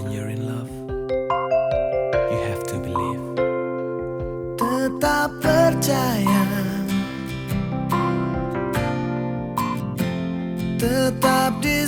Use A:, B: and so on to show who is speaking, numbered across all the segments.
A: when you're in love, you have to believe.
B: Tetap percaya, tetap di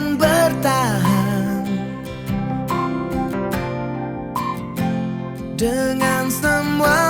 B: akan bertahan. Dengan semua